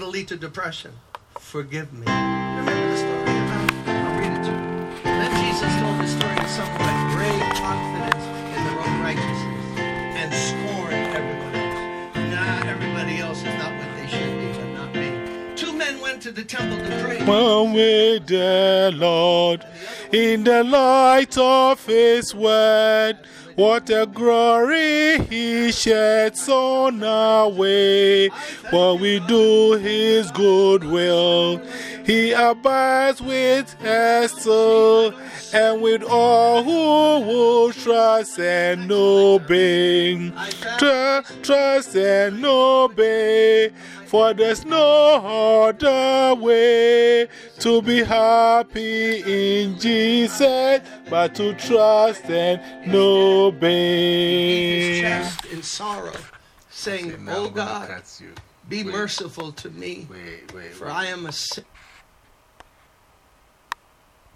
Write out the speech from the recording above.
That'll lead to depression. Forgive me. Remember the story? I'll read it to you. Then Jesus told the story to some who had great confidence in their own righteousness and scorned everyone else. Nah, everybody else is not what they should be, but not me. Two men went to the temple to pray. One with the Lord in the light of His word. What a glory He sheds on our way. While we do His good will, He abides with us and with all who will trust and obey. Tr- trust and obey. For there's no other way to be happy in Jesus but to trust and His obey. chest in sorrow, saying, Say, Oh God, be merciful to me, Wait, wait, for. I am a sin.